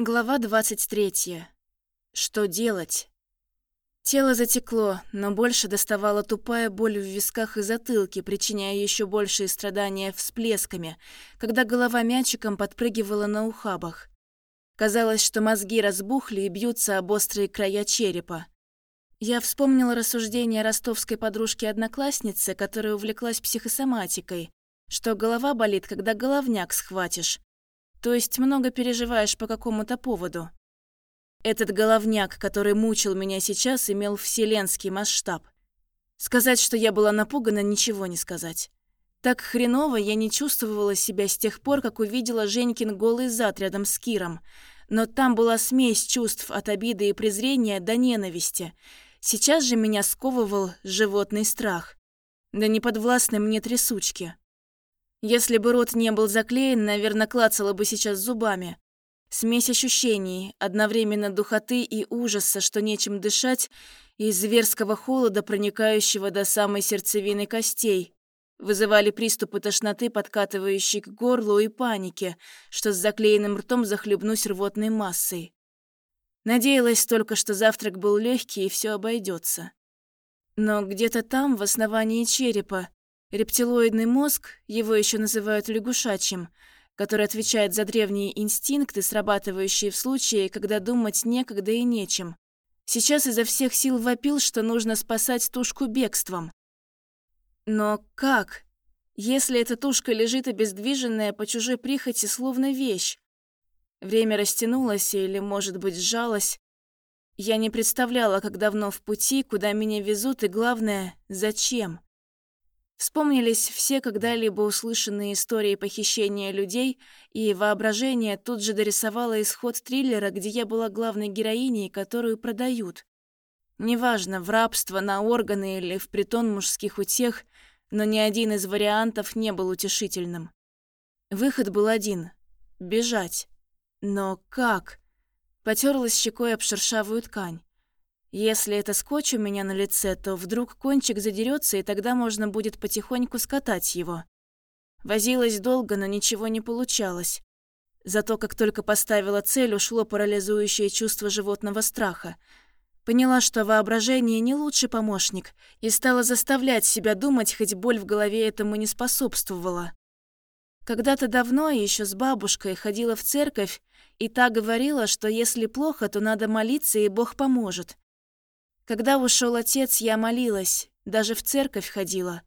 Глава 23. Что делать? Тело затекло, но больше доставала тупая боль в висках и затылке, причиняя еще большие страдания всплесками, когда голова мячиком подпрыгивала на ухабах. Казалось, что мозги разбухли и бьются об острые края черепа. Я вспомнила рассуждение ростовской подружки-одноклассницы, которая увлеклась психосоматикой, что голова болит, когда головняк схватишь, то есть много переживаешь по какому-то поводу. Этот головняк, который мучил меня сейчас, имел вселенский масштаб. Сказать, что я была напугана, ничего не сказать. Так хреново я не чувствовала себя с тех пор, как увидела Женькин голый зад рядом с Киром. Но там была смесь чувств от обиды и презрения до ненависти. Сейчас же меня сковывал животный страх. Да не подвластны мне трясучки. Если бы рот не был заклеен, наверное, клацала бы сейчас зубами. Смесь ощущений, одновременно духоты и ужаса, что нечем дышать, и зверского холода, проникающего до самой сердцевины костей, вызывали приступы тошноты, подкатывающие к горлу и паники, что с заклеенным ртом захлебнусь рвотной массой. Надеялась только, что завтрак был легкий и все обойдется. Но где-то там, в основании черепа, Рептилоидный мозг, его еще называют лягушачьим, который отвечает за древние инстинкты, срабатывающие в случае, когда думать некогда и нечем. Сейчас изо всех сил вопил, что нужно спасать тушку бегством. Но как? Если эта тушка лежит обездвиженная по чужой прихоти, словно вещь? Время растянулось или, может быть, сжалось. Я не представляла, как давно в пути, куда меня везут и, главное, зачем. Вспомнились все когда-либо услышанные истории похищения людей, и воображение тут же дорисовало исход триллера, где я была главной героиней, которую продают. Неважно, в рабство, на органы или в притон мужских утех, но ни один из вариантов не был утешительным. Выход был один — бежать. Но как? Потерлась щекой об шершавую ткань. Если это скотч у меня на лице, то вдруг кончик задерется, и тогда можно будет потихоньку скатать его. Возилась долго, но ничего не получалось. Зато как только поставила цель, ушло парализующее чувство животного страха. Поняла, что воображение не лучший помощник, и стала заставлять себя думать, хоть боль в голове этому не способствовала. Когда-то давно, еще с бабушкой, ходила в церковь, и та говорила, что если плохо, то надо молиться, и Бог поможет. Когда ушел отец, я молилась, даже в церковь ходила.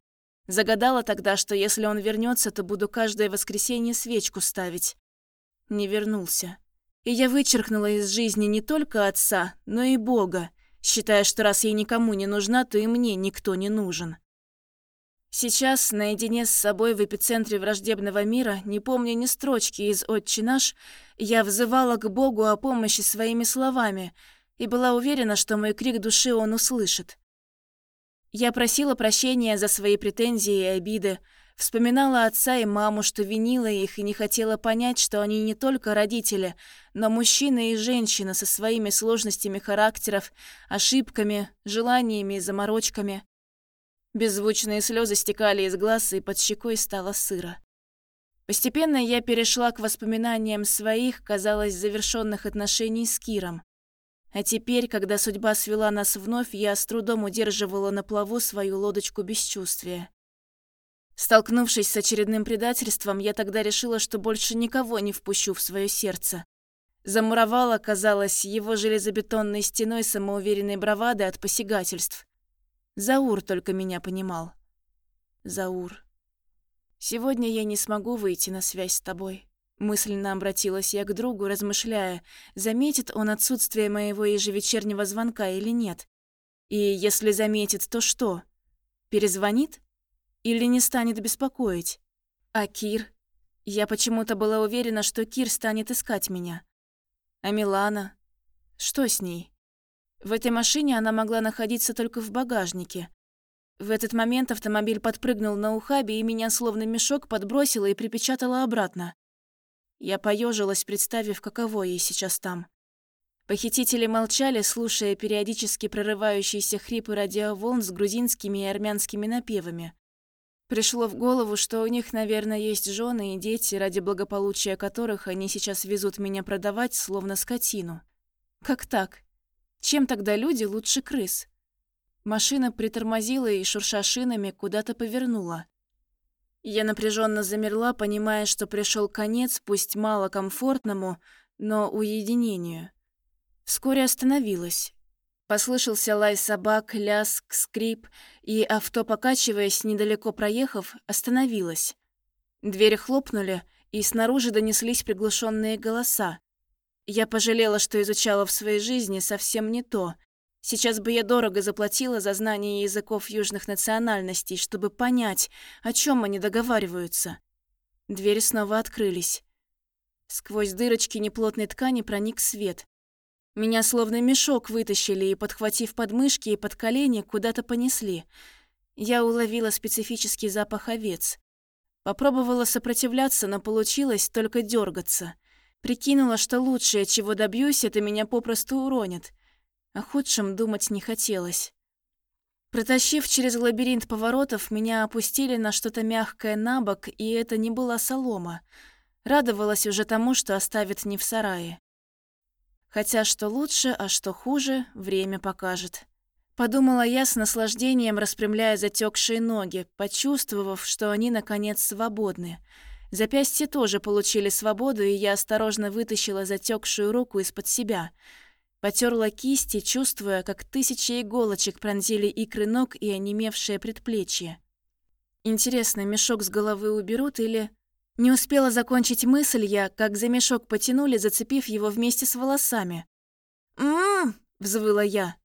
Загадала тогда, что если он вернется, то буду каждое воскресенье свечку ставить. Не вернулся. И я вычеркнула из жизни не только отца, но и Бога, считая, что раз я никому не нужна, то и мне никто не нужен. Сейчас, наедине с собой в эпицентре враждебного мира, не помня ни строчки из «Отче наш», я взывала к Богу о помощи своими словами – и была уверена, что мой крик души он услышит. Я просила прощения за свои претензии и обиды, вспоминала отца и маму, что винила их и не хотела понять, что они не только родители, но мужчина и женщина со своими сложностями характеров, ошибками, желаниями и заморочками. Беззвучные слезы стекали из глаз, и под щекой стало сыро. Постепенно я перешла к воспоминаниям своих, казалось, завершенных отношений с Киром. А теперь, когда судьба свела нас вновь, я с трудом удерживала на плаву свою лодочку бесчувствия. Столкнувшись с очередным предательством, я тогда решила, что больше никого не впущу в свое сердце. Замуровала, казалось, его железобетонной стеной самоуверенной бравады от посягательств. Заур только меня понимал. Заур. Сегодня я не смогу выйти на связь с тобой. Мысленно обратилась я к другу, размышляя, заметит он отсутствие моего ежевечернего звонка или нет. И если заметит, то что? Перезвонит? Или не станет беспокоить? А Кир? Я почему-то была уверена, что Кир станет искать меня. А Милана? Что с ней? В этой машине она могла находиться только в багажнике. В этот момент автомобиль подпрыгнул на ухабе, и меня словно мешок подбросило и припечатало обратно. Я поежилась, представив, каково ей сейчас там. Похитители молчали, слушая периодически прорывающиеся хрипы радиоволн с грузинскими и армянскими напевами. Пришло в голову, что у них, наверное, есть жены и дети, ради благополучия которых они сейчас везут меня продавать, словно скотину. Как так? Чем тогда люди лучше крыс? Машина притормозила и, шурша шинами, куда-то повернула. Я напряженно замерла, понимая, что пришел конец, пусть мало комфортному, но уединению. Вскоре остановилась. Послышался лай собак, ляск, скрип, и авто, покачиваясь, недалеко проехав, остановилось. Двери хлопнули, и снаружи донеслись приглушенные голоса. Я пожалела, что изучала в своей жизни совсем не то. Сейчас бы я дорого заплатила за знание языков южных национальностей, чтобы понять, о чем они договариваются. Двери снова открылись. Сквозь дырочки неплотной ткани проник свет. Меня словно мешок вытащили и, подхватив подмышки и под колени, куда-то понесли. Я уловила специфический запах овец. Попробовала сопротивляться, но получилось только дергаться. Прикинула, что лучшее, чего добьюсь, это меня попросту уронит. О худшем думать не хотелось. Протащив через лабиринт поворотов, меня опустили на что-то мягкое на бок, и это не была солома. Радовалась уже тому, что оставят не в сарае. Хотя что лучше, а что хуже, время покажет. Подумала я с наслаждением, распрямляя затекшие ноги, почувствовав, что они, наконец, свободны. Запястья тоже получили свободу, и я осторожно вытащила затекшую руку из-под себя. Потерла кисти, чувствуя, как тысячи иголочек пронзили икры ног и онемевшее предплечье. Интересно, мешок с головы уберут или... Не успела закончить мысль я, как за мешок потянули, зацепив его вместе с волосами. «М-м-м!» взвыла я.